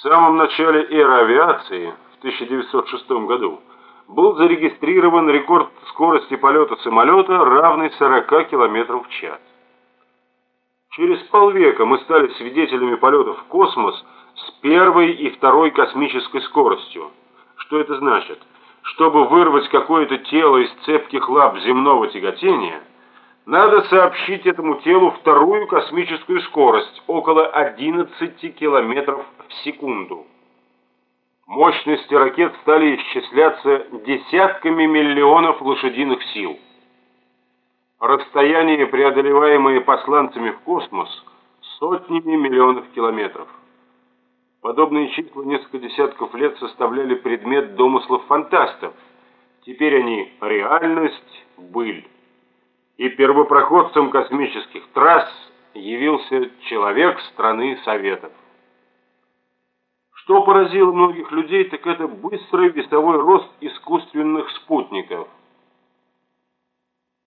В самом начале эры авиации, в 1906 году, был зарегистрирован рекорд скорости полета самолета, равный 40 км в час. Через полвека мы стали свидетелями полетов в космос с первой и второй космической скоростью. Что это значит? Чтобы вырвать какое-то тело из цепких лап земного тяготения, надо сообщить этому телу вторую космическую скорость, около 11 км в секунду. Мощности ракет стали исчисляться десятками миллионов лошадиных сил. Расстояние, преодолеваемое посланцами в космос, сотнями миллионов километров. Подобные числа несколько десятков лет составляли предмет домыслов фантастов. Теперь они реальность, быль. И первопроходцем космических трасс явился человек страны Советов. Что поразило многих людей, так это быстрый весовой рост искусственных спутников.